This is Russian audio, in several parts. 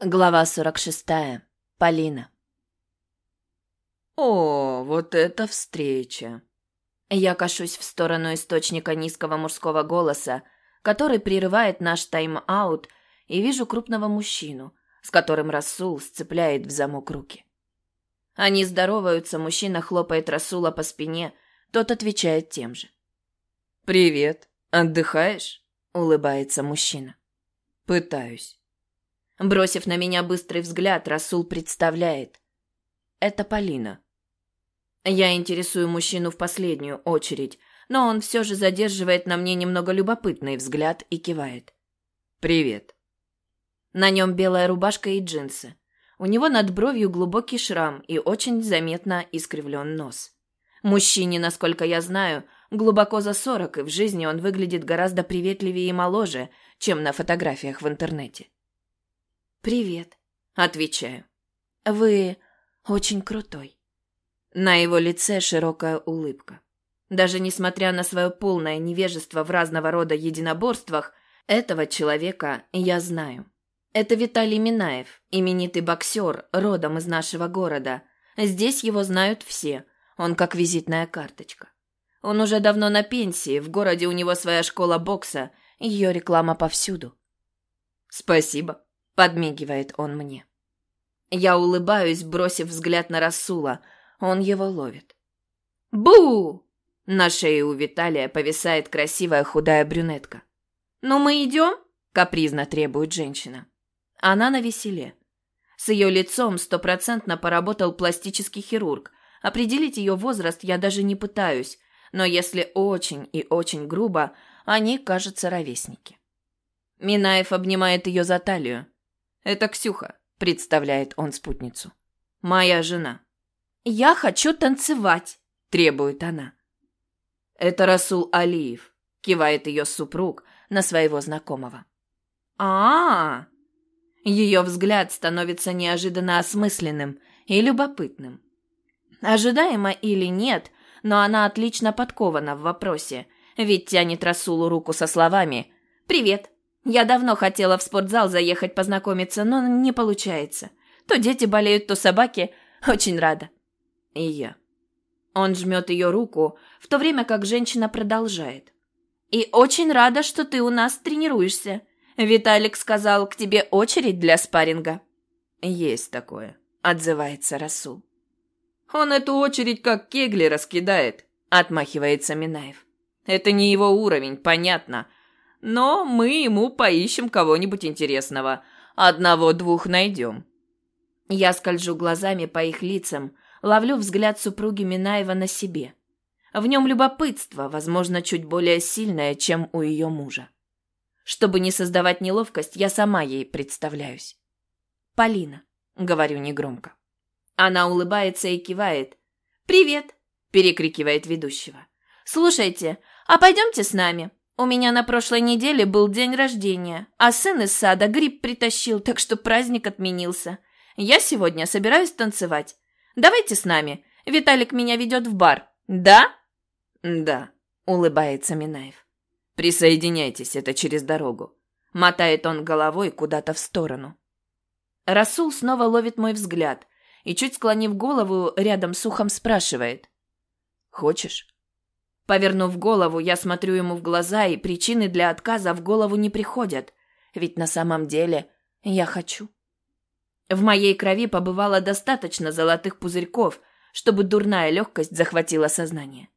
Глава 46. Полина. О, вот это встреча. Я кашусь в сторону источника низкого мужского голоса, который прерывает наш тайм-аут, и вижу крупного мужчину, с которым Расул сцепляет в замок руки. Они здороваются, мужчина хлопает Расула по спине, тот отвечает тем же. «Привет. Отдыхаешь?» — улыбается мужчина. «Пытаюсь». Бросив на меня быстрый взгляд, Расул представляет. Это Полина. Я интересую мужчину в последнюю очередь, но он все же задерживает на мне немного любопытный взгляд и кивает. «Привет». На нем белая рубашка и джинсы. У него над бровью глубокий шрам и очень заметно искривлен нос. Мужчине, насколько я знаю, глубоко за сорок, и в жизни он выглядит гораздо приветливее и моложе, чем на фотографиях в интернете. «Привет», — отвечаю. «Вы очень крутой». На его лице широкая улыбка. Даже несмотря на свое полное невежество в разного рода единоборствах, этого человека я знаю. Это Виталий Минаев, именитый боксер, родом из нашего города. Здесь его знают все, он как визитная карточка. Он уже давно на пенсии, в городе у него своя школа бокса, ее реклама повсюду. «Спасибо», Подмигивает он мне. Я улыбаюсь, бросив взгляд на Расула. Он его ловит. «Бу!» На шее у Виталия повисает красивая худая брюнетка. «Ну мы идем?» – капризно требует женщина. Она на веселе. С ее лицом стопроцентно поработал пластический хирург. Определить ее возраст я даже не пытаюсь, но если очень и очень грубо, они, кажется, ровесники. Минаев обнимает ее за талию. Это Ксюха, представляет он спутницу. Моя жена. Я хочу танцевать, требует она. Это Расул Алиев, кивает ее супруг на своего знакомого. А, -а, -а. Ее взгляд становится неожиданно осмысленным и любопытным. Ожидаемо или нет, но она отлично подкована в вопросе, ведь тянет Расулу руку со словами «Привет, я давно хотела в спортзал заехать познакомиться, но не получается. То дети болеют, то собаки. Очень рада. И я. Он жмет ее руку, в то время как женщина продолжает. И очень рада, что ты у нас тренируешься. Виталик сказал, к тебе очередь для спарринга. Есть такое, отзывается Расул. Он эту очередь как кегли раскидает, отмахивается Минаев. Это не его уровень, понятно. Но мы ему поищем кого-нибудь интересного. Одного-двух найдем. Я скольжу глазами по их лицам, ловлю взгляд супруги Минаева на себе. В нем любопытство, возможно, чуть более сильное, чем у ее мужа. Чтобы не создавать неловкость, я сама ей представляюсь. «Полина», — говорю негромко. Она улыбается и кивает. «Привет», — перекрикивает ведущего. «Слушайте, а пойдемте с нами. У меня на прошлой неделе был день рождения, а сын из сада гриб притащил, так что праздник отменился. Я сегодня собираюсь танцевать. Давайте с нами. Виталик меня ведет в бар. Да? Да, улыбается Минаев. Присоединяйтесь, это через дорогу. Мотает он головой куда-то в сторону. Расул снова ловит мой взгляд и, чуть склонив голову, рядом с ухом спрашивает. «Хочешь?» Повернув голову, я смотрю ему в глаза, и причины для отказа в голову не приходят. Ведь на самом деле я хочу. В моей крови побывало достаточно золотых пузырьков, чтобы дурная легкость захватила сознание.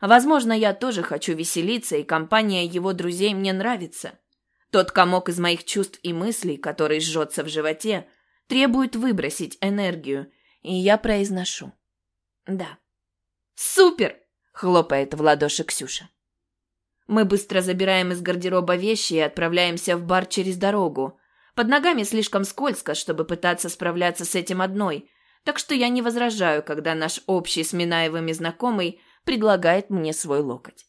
Возможно, я тоже хочу веселиться, и компания его друзей мне нравится. Тот комок из моих чувств и мыслей, который жжется в животе, требует выбросить энергию, и я произношу. Да. Супер! Хлопает в ладоши Ксюша. Мы быстро забираем из гардероба вещи и отправляемся в бар через дорогу. Под ногами слишком скользко, чтобы пытаться справляться с этим одной, так что я не возражаю, когда наш общий с Минаевыми знакомый предлагает мне свой локоть.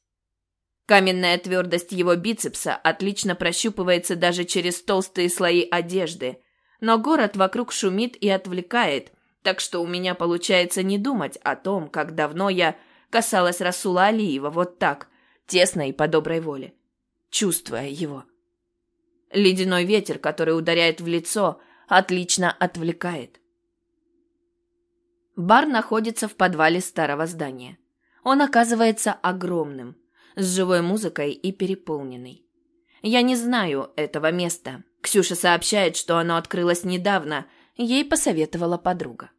Каменная твердость его бицепса отлично прощупывается даже через толстые слои одежды, но город вокруг шумит и отвлекает, так что у меня получается не думать о том, как давно я касалась Расула Алиева вот так, тесно и по доброй воле, чувствуя его. Ледяной ветер, который ударяет в лицо, отлично отвлекает. Бар находится в подвале старого здания. Он оказывается огромным, с живой музыкой и переполненный. Я не знаю этого места. Ксюша сообщает, что оно открылось недавно, ей посоветовала подруга.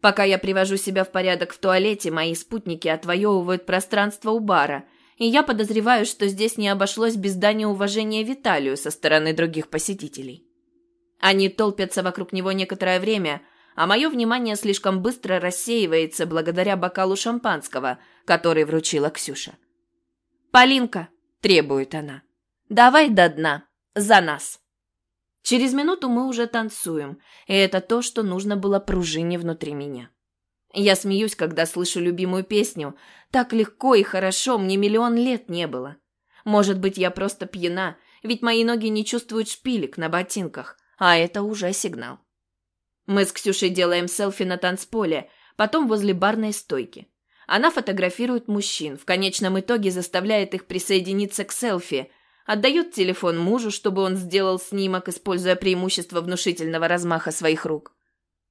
Пока я привожу себя в порядок в туалете, мои спутники отвоевывают пространство у бара, и я подозреваю, что здесь не обошлось без дания уважения Виталию со стороны других посетителей. Они толпятся вокруг него некоторое время, а мое внимание слишком быстро рассеивается благодаря бокалу шампанского, который вручила Ксюша. «Полинка!» – требует она. «Давай до дна. За нас!» Через минуту мы уже танцуем, и это то, что нужно было пружине внутри меня. Я смеюсь, когда слышу любимую песню. Так легко и хорошо мне миллион лет не было. Может быть, я просто пьяна, ведь мои ноги не чувствуют шпилек на ботинках, а это уже сигнал. Мы с Ксюшей делаем селфи на танцполе, потом возле барной стойки. Она фотографирует мужчин, в конечном итоге заставляет их присоединиться к селфи, отдает телефон мужу, чтобы он сделал снимок, используя преимущество внушительного размаха своих рук.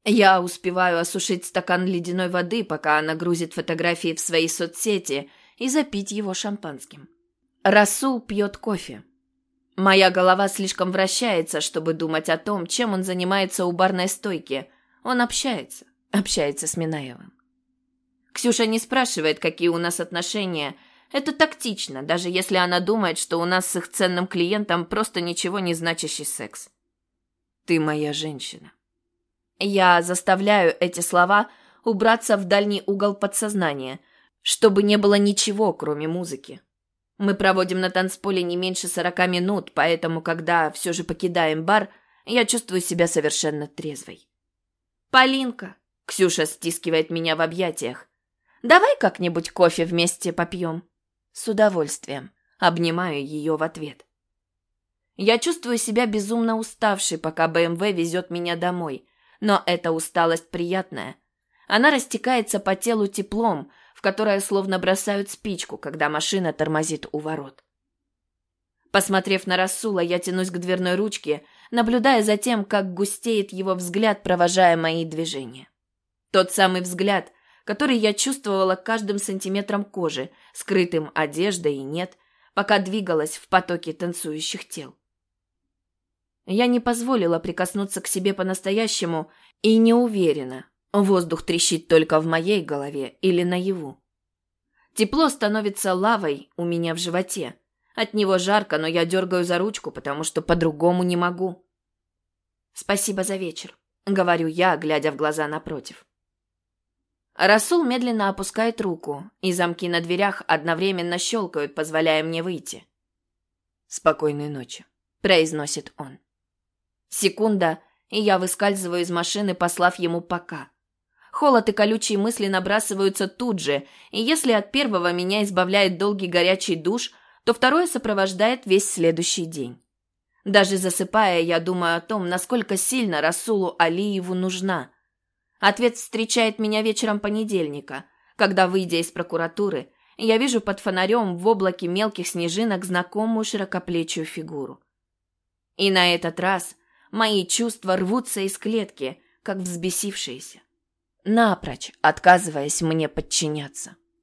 Я успеваю осушить стакан ледяной воды, пока она грузит фотографии в свои соцсети, и запить его шампанским. Расул пьет кофе. Моя голова слишком вращается, чтобы думать о том, чем он занимается у барной стойки. Он общается, общается с Минаевым. Ксюша не спрашивает, какие у нас отношения – это тактично, даже если она думает, что у нас с их ценным клиентом просто ничего не значащий секс. Ты моя женщина. Я заставляю эти слова убраться в дальний угол подсознания, чтобы не было ничего, кроме музыки. Мы проводим на танцполе не меньше сорока минут, поэтому, когда все же покидаем бар, я чувствую себя совершенно трезвой. «Полинка!» — Ксюша стискивает меня в объятиях. «Давай как-нибудь кофе вместе попьем?» С удовольствием. Обнимаю ее в ответ. Я чувствую себя безумно уставшей, пока БМВ везет меня домой. Но эта усталость приятная. Она растекается по телу теплом, в которое словно бросают спичку, когда машина тормозит у ворот. Посмотрев на Расула, я тянусь к дверной ручке, наблюдая за тем, как густеет его взгляд, провожая мои движения. Тот самый взгляд, который я чувствовала каждым сантиметром кожи, скрытым одеждой и нет, пока двигалась в потоке танцующих тел. Я не позволила прикоснуться к себе по-настоящему и не уверена, воздух трещит только в моей голове или наяву. Тепло становится лавой у меня в животе. От него жарко, но я дергаю за ручку, потому что по-другому не могу. «Спасибо за вечер», — говорю я, глядя в глаза напротив. Расул медленно опускает руку, и замки на дверях одновременно щелкают, позволяя мне выйти. «Спокойной ночи», — произносит он. Секунда, и я выскальзываю из машины, послав ему «пока». Холод и колючие мысли набрасываются тут же, и если от первого меня избавляет долгий горячий душ, то второе сопровождает весь следующий день. Даже засыпая, я думаю о том, насколько сильно Расулу Алиеву нужна – Ответ встречает меня вечером понедельника, когда, выйдя из прокуратуры, я вижу под фонарем в облаке мелких снежинок знакомую широкоплечую фигуру. И на этот раз мои чувства рвутся из клетки, как взбесившиеся, напрочь отказываясь мне подчиняться.